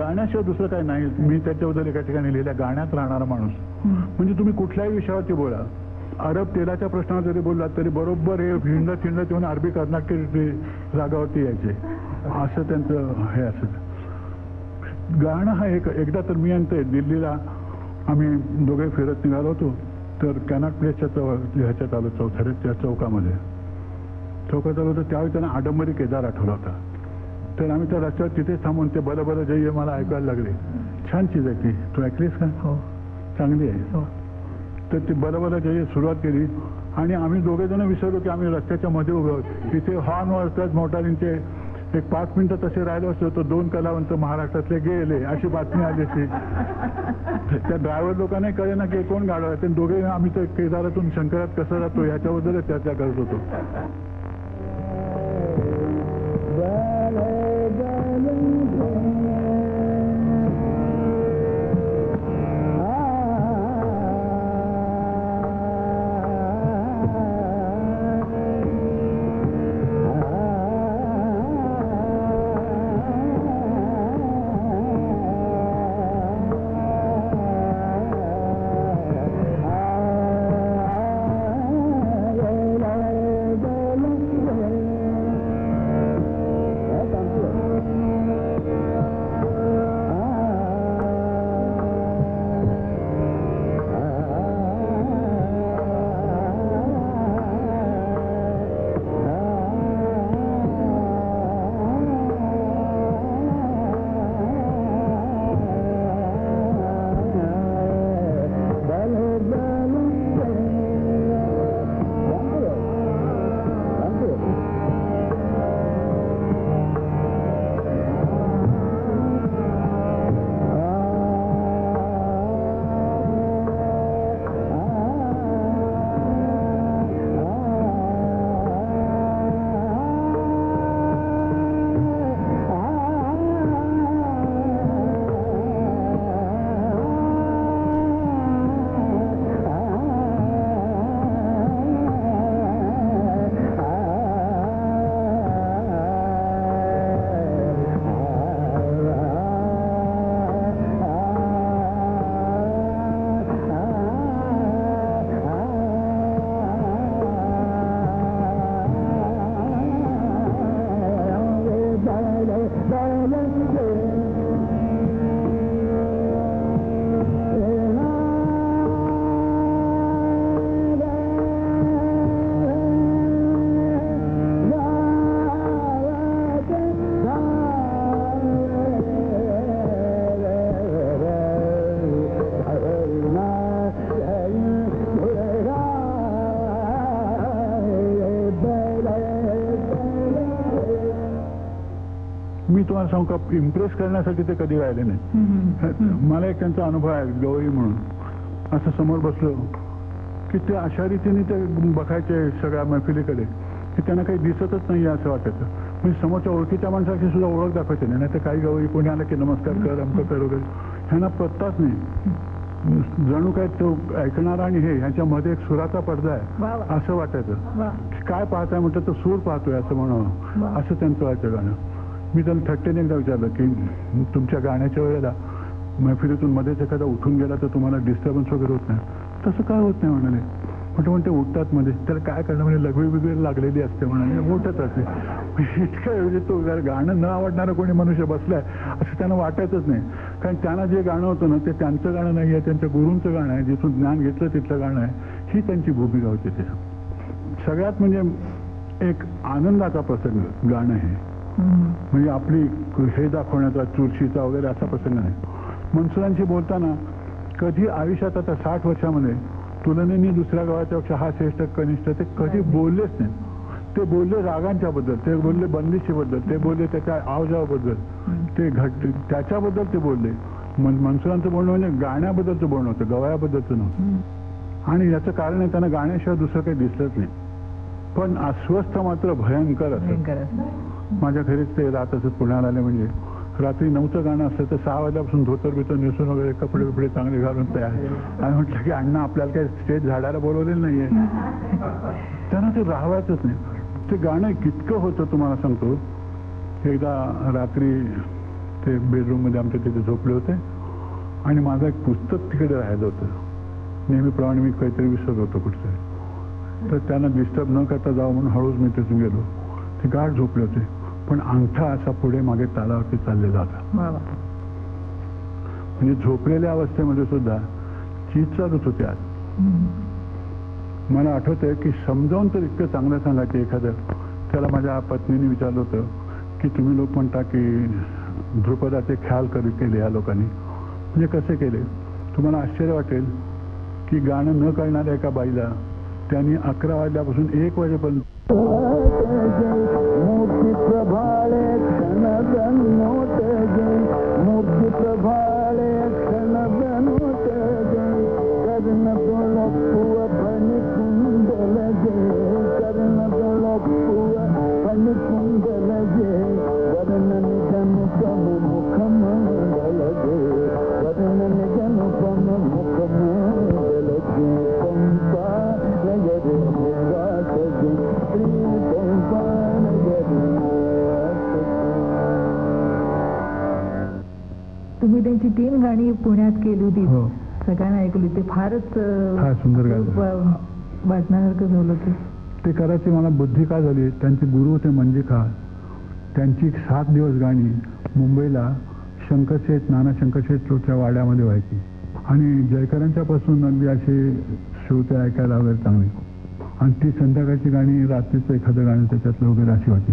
गाण्याशिवाय दुसरं काही नाही. मी त्याच्याबद्दल एका ठिकाणी लिहिल्या गाण्यात राहणारा माणूस. म्हणजे तुम्ही कुठल्याही विषयावरती बोला. अरब तेलाच्या प्रश्नावर जरी बोललात तरी बरोबर हे हिंड थिंड येऊन अरबी कर्नाटकी ते रागावरती यायचे. असं त्यांचं हे असत गाणं हा एक एकदा तर मी आणि ते दिल्लीला आम्ही दोघे फिरत निघालो होतो तर कॅनॉट प्लेसच्या चौ ह्याच्यात आलो चौथऱ्याच्या चौकामध्ये. चौकात आलो होतो त्यावेळी त्यांना आडंबरी केदार आठवला होता. तर आम्ही त्या रस्त्यावर तिथेच थांबून ते बरं बरं जय मला ऐकायला लागले. छान चीज आहे ती. तू ऐकलीस का? हो. चांगली आहे. हो. तर ती बरं बरं जय सुरुवात केली आणि आम्ही दोघे जण विसरलो की आम्ही रस्त्याच्या मध्ये उभे आहोत. तिथे हॉर्न वाजतात मोटारींचे एक पाच मिनिटं तसे राहिलो असतो तर दोन कलावंत महाराष्ट्रातले गेले अशी बातमी आली अशी त्या ड्रायव्हर लोकांनाही कळे ना की कोण गाडव आहे ते दोघे आम्ही तर केदारातून शंकरात कसं जातो ह्याच्याबद्दलच चर्चा करत होतो. तुम्हाला सांगू का इम्प्रेस करण्यासाठी ते कधी राहिले नाही. मला एक त्यांचा अनुभव आहे गवळी म्हणून. असं समोर बसलो की ते अशा रीतीने ते बघायचे सगळ्या मैफिलीकडे की त्यांना काही दिसतच नाही असं वाटायचं. म्हणजे समोरच्या ओळखीच्या माणसाची सुद्धा ओळख दाखवायची नाही. नाहीतर काही गवळी कोणी आलं की नमस्कार कर अमकं कर वगैरे. ह्यांना पत्ताच नाही. जणू काय तो ऐकणारा आणि हे ह्याच्यामध्ये एक सुराचा पडदा आहे. असं वाटायचं. काय पाहताय म्हटलं तर सूर पाहतोय असं. म्हणावं. असं त्यांचं व्हायचं गाणं. मी त्यांना थट्टेने एकदा विचारलं की तुमच्या गाण्याच्या वेळेला मैफिलीतून मध्येच एखादा उठून गेला तर तुम्हाला डिस्टर्बन्स वगैरे होत नाही? तसं काय होत नाही म्हणाले. म्हटलं म्हणते उठतात मध्ये. त्याला काय करणं म्हणजे लघवी बिगवी लागलेली असते म्हणाले. उठत असते. इतकं म्हणजे तो गाणं न आवडणारा कोणी मनुष्य बसलाय असं त्यांना वाटायचंच नाही. कारण त्यांना जे गाणं होतं ना ते त्यांचं गाणं नाही आहे त्यांच्या गुरूंचं गाणं आहे. जिथून ज्ञान घेतलं तिथलं गाणं आहे. ही त्यांची भूमिका होती ते सगळ्यात म्हणजे एक आनंदाचा प्रसंग गाणं हे. म्हणजे आपली हे दाखवण्याचा चुरशीचा वगैरे असा प्रसंग नाही. मनसुरांशी बोलताना कधी आयुष्यात आता साठ वर्षामध्ये तुलनेने दुसऱ्या गावाच्या पेक्षा हा श्रेष्ठ कनिष्ठ ते कधी बोललेच नाही. ते बोलले रागांच्या बद्दल ते बोलले बंदिशीबद्दल ते बोलले त्याच्या आवजावाबद्दल ते घट त्याच्याबद्दल ते बोलले. मन मनसुरांचं बोलणं म्हणजे गाण्याबद्दलचं बोलणं होतं गवयाबद्दलचं नव्हतं. आणि याचं कारण आहे त्यांना गाण्याशिवाय दुसरं काही दिसलंच नाही. पण अस्वस्थ मात्र भयंकर असत. माझ्या घरीच ते राहत असत पुण्याला आले म्हणजे रात्री नऊचं गाणं असतं तर सहा वाजल्यापासून धोतर बितर नेसून वगैरे कपडे बिपडे चांगले घालून तयार. आणि म्हटलं की अण्णा आपल्याला काही स्टेज झाडायला बोलवलेलं नाहीये. त्यांना ते राहावायचंच नाही. ते गाणं कितकं होतं तुम्हाला सांगतो. एकदा रात्री ते बेडरूममध्ये आमच्या तिथे झोपले होते. आणि माझं एक पुस्तक तिकडे राहिलं होतं. नेहमीप्रमाणे मी काहीतरी विसरत होतो कुठचं तर त्यांना डिस्टर्ब न करता जावं म्हणून हळूच मी तिथून गेलो. ते गाठ झोपले होते. पण अंगठा असा पुढे मागे तालावरती चाललेला होता. म्हणजे झोपलेल्या अवस्थेमध्ये सुद्धा चीज चालूच होते आज. मला आठवतंय की समजावून तर इतकं चांगलं सांगायचं एखादं. त्याला माझ्या पत्नीने विचारलं होतं की तुम्ही लोक म्हणता की ध्रुपदाचे ख्याल करी केले या लोकांनी. म्हणजे कसे केले? तुम्हाला आश्चर्य वाटेल की गाणं न कळणाऱ्या एका बाईला त्यांनी अकरा वाजल्यापासून एक वाजेपर्यंत. तुम्ही त्यांची तीन गाणी पुण्यात केली होती. हो. सगळ्यांना ऐकली. ते फारच फार सुंदर वाचण्यासारखं झालं होतं. ते करायची मला बुद्धी का झाली? त्यांचे गुरु होते मंजिका. त्यांची एक सात दिवस गाणी मुंबईला शंकरशेठ नाना शंकरशेठच्या वाड्यामध्ये व्हायची. आणि जयकरांच्या पासून अगदी असे श्रोते ऐकायला वगैरे चांगली. आणि ती संध्याकाळची गाणी रात्रीचं एखादं गाणं त्याच्यातलं वगैरे अशी होती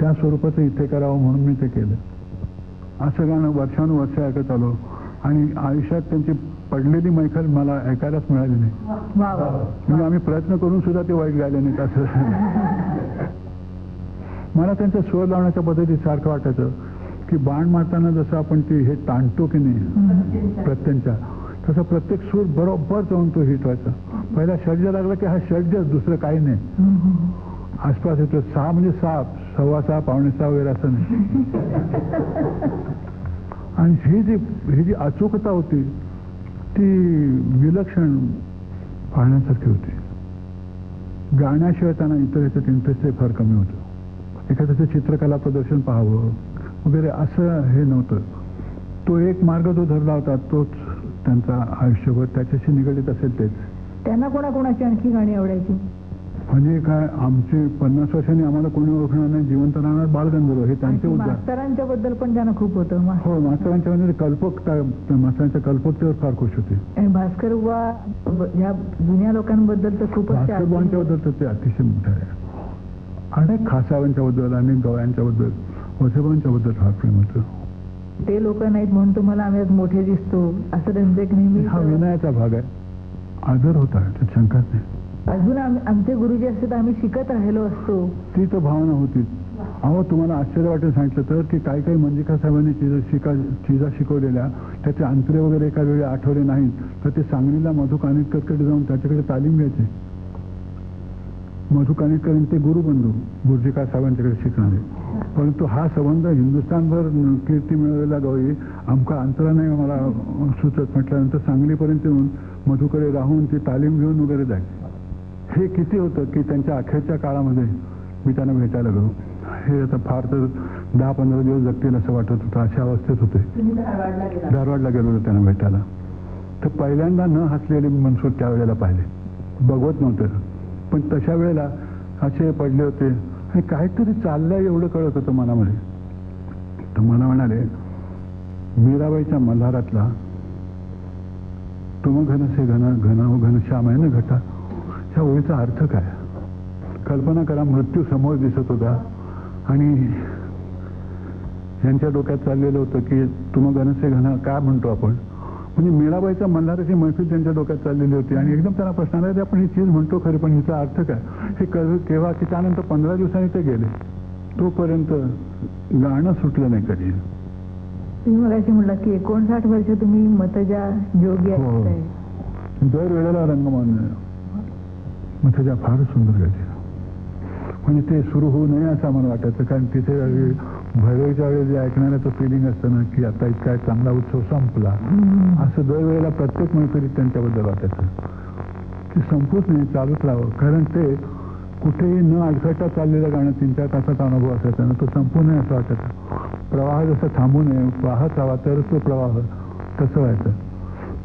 त्या स्वरूपाचं इथे करावं म्हणून मी ते केलं. असं गाणं वर्षानुवर्ष ऐकत आलो आणि आयुष्यात त्यांची पडलेली मैफल मला ऐकायलाच मिळाली नाही. म्हणजे आम्ही प्रयत्न करून सुद्धा ते वाईट गायले नाहीत असं. मला त्यांचा स्वर लावण्याच्या पद्धतीत सारखं वाटायचं की बाण मारताना जसं आपण ते हे ताणतो की नाही प्रत्यंच्या. तसा प्रत्येक सूर बरोबर जाऊन तो हिट व्हायचा. पहिला षड्ज लागला की हा षड्जच दुसरं काही नाही. आसपास येतो सहा म्हणजे सहा सव्वा सहा पावणे सहा वगैरे असं नाही. आणि ही जी हे जी अचूकता होती ती विलक्षण पाहण्यासारखी होती. गाण्याशिवाय त्यांना इतर ह्याच्यात इंटरेस्ट फार कमी होतं. एखाद्याचं चित्रकला प्रदर्शन पाहावं वगैरे असं हे नव्हतं. तो एक मार्ग जो धरला होता तोच त्यांचा आयुष्यभर त्याच्याशी निगडीत असेल तेच. त्यांना कोणाकोणाची आणखी गाणी आवडायची? म्हणजे काय आमचे पन्नास वर्षांनी आम्हाला कोणी ओळखणार नाही जिवंत राहणार बालगंधर्व हे त्यांचे मास्तरांच्या बद्दल पण त्यांना खूप होतं. हो मास्तरांच्या म्हणजे कल्पक मास्तरांच्या कल्पकतेवर फार खुश होते. आणि भास्कर बुवा ह्या जुन्या लोकांबद्दल तर खूपच भास्करबांच्या आठवणी- बद्दल तर ते अतिशय मोठं आहे अनेक खासावांच्या बद्दल अनेक गवयांच्या बद्दल वसबांच्या बद्दल फार प्रेम होतं. ते लोक नाहीत म्हणून तुम्हाला आम्ही आज मोठे दिसतो. असं त्यांचं एक नेहमी हा विनयाचा भाग आहे. आदर होता त्यात शंकाच नाही. अजून आमचे गुरुजी असते तर आम्ही शिकत राहिलो असतो. ती तर भावना होती. अहो तुम्हाला आश्चर्य वाटेल सांगितलं तर की काही काही मंजिका साहेबांनी चिजा शिका चिजा शिकवलेल्या त्याचे अंतरे वगैरे एका वेळी आठवले नाहीत. तर ते सांगलीला मधु कानेटकरकडे जाऊन त्याच्याकडे तालीम घ्यायचे. मधु कानिटकर ते गुरुबंधू गुरुजीका साहेबांच्याकडे शिकणारे. परंतु हा संबंध हिंदुस्थानभर कीर्ती मिळवलेला गवळी आमका अंतरा नाही मला सुचत म्हटल्यानंतर सांगलीपर्यंत येऊन मधुकडे राहून ती तालीम घेऊन वगैरे जायचे. हे किती होतं की त्यांच्या अखेरच्या काळामध्ये मी त्यांना भेटायला गेलो. हे आता फार तर दहा पंधरा दिवस जगतील असं वाटत होतं अशा अवस्थेत होते. धारवाडला गेलो. होतो त्यांना भेटायला. तर पहिल्यांदा न हसलेले मनसूर त्यावेळेला पाहिले. बघवत नव्हतं. पण तशा वेळेला असे पडले होते. आणि काहीतरी चाललंय एवढं कळत होतं मनामध्ये. तर मला म्हणाले मीराबाईच्या मल्हारातला तुम घन से घन घन घन श्याम आहे ना घटा. ह्या ओळीचा अर्थ काय? कल्पना करा मृत्यू समोर दिसत होता आणि यांच्या डोक्यात चाललेलं होतं की तुम घन से घन काय म्हणतो आपण? म्हणजे मीराबाईच्या मल्हाराची मैफिल त्यांच्या डोक्यात चाललेली होती आणि एकदम त्यांना प्रश्न आला की आपण ही चीज म्हणतो खरी पण हिचा अर्थ काय? हे कळ केव्हा की त्यानंतर पंधरा दिवसांनी ते गेले. तोपर्यंत गाणं सुटलं नाही कधी. तुम्ही मगाशी म्हटलं की एकोणसाठ वर्ष तुम्ही मतजा जोगी हो. असताय दरवेळेला रंगमान मग त्याच्या फारच सुंदर गायचे म्हणजे ते सुरू होऊ नये असं आम्हाला वाटायचं. कारण तिथे भैरवीच्या वेळेस जे ऐकणाऱ्याचं फिलिंग असतं ना की आता इतका चांगला उत्सव संपला. असं दरवेळेला प्रत्येक मैफिलीत त्यांच्याबद्दल वाटायचं. की संपूच नाही चालूच राहावं. कारण ते कुठेही न अडखळता चाललेलं गाणं तीन चार तासाचा अनुभव असायचा ना तो संपूर्ण असं वाटायचा. प्रवाह जसा थांबू नये वाहत राहावा तरच तो प्रवाह तसं व्हायचं.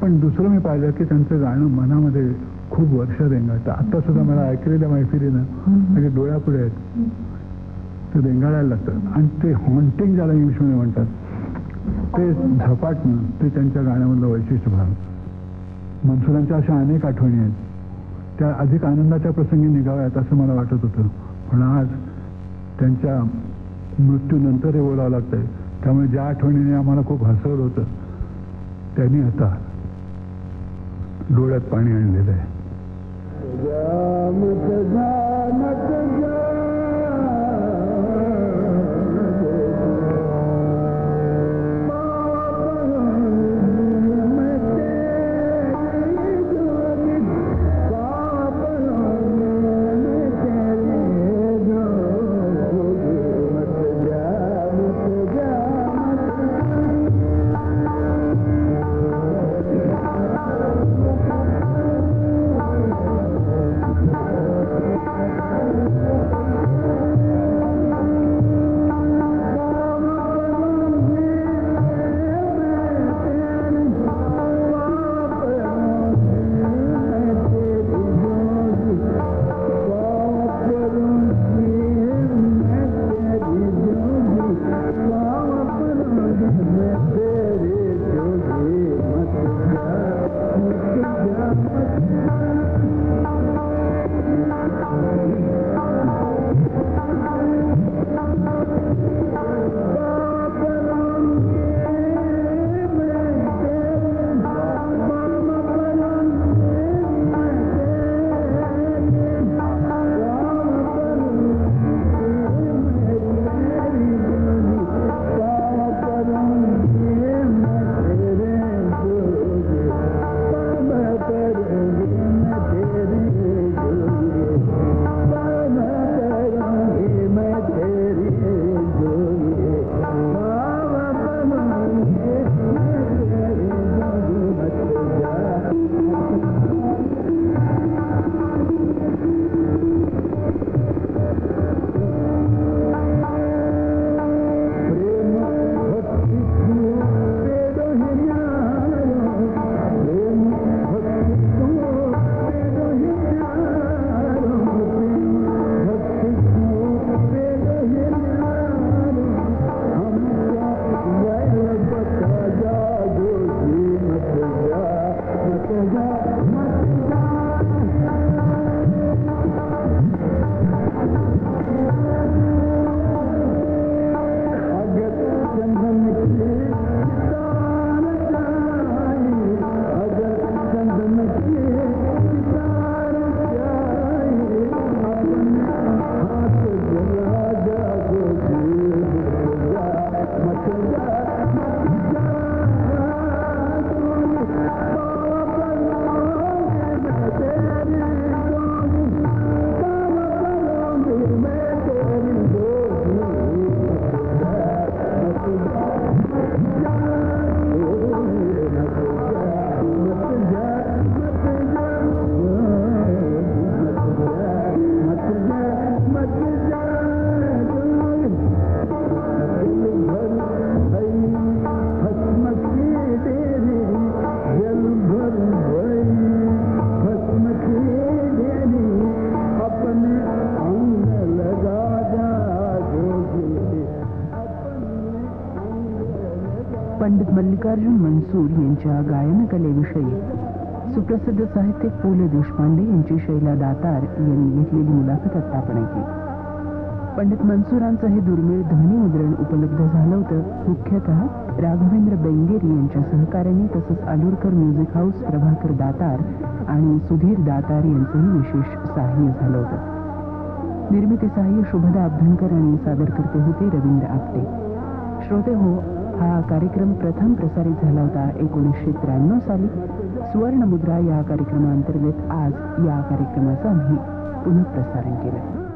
पण दुसरं मी पाहिलं की त्यांचं गाणं मनामध्ये खूप वर्ष रेंगाळतं आता सुद्धा मला ऐकलेल्या ना म्हणजे डोळ्यापुढे आहेत. ते रेंगाळायला लागतं आणि ते हॉन्टिंग ज्याला इंग्लिशमध्ये म्हणतात ते झपाटणं ते त्यांच्या गाण्यामधलं वैशिष्ट्य भाग. मनसुरांच्या अशा अनेक आठवणी आहेत. त्या अधिक आनंदाच्या प्रसंगी निघाव्यात असं मला वाटत होतं. पण आज त्यांच्या मृत्यूनंतर हे बोलावं लागतंय. त्यामुळे ज्या आठवणीने आम्हाला खूप हसवलं होतं त्यांनी आता डोळ्यात पाणी आणलेलं आहे. जामत मल्लिकार्जुन मनसूर यांच्या गायनकलेविषयी सुप्रसिद्ध साहित्यिक पु ल देशपांडे यांची शैला दातार यांनी घेतलेली मुलाखत आपण ऐकली. पंडित मनसुरांचं हे दुर्मिळ ध्वनिमुद्रण उपलब्ध झालं होतं. मुख्यतः राघवेंद्र बेंगेरी यांच्या सहकार्याने तसंच आलूरकर म्युझिक हाऊस प्रभाकर दातार आणि सुधीर दातार यांचंही विशेष सहाय्य झालं होतं. निर्मिती सहाय्य शुभदा अभ्यंकर आणि सादरकर्ते होते रवींद्र आपटे. श्रोते हो हा कार्यक्रम प्रथम प्रसारित झाला होता एकोणीसशे त्र्याण्णव साली. सुवर्णमुद्रा या कार्यक्रमाअंतर्गत आज या कार्यक्रमाचं आम्ही पुनःप्रसारण केलं.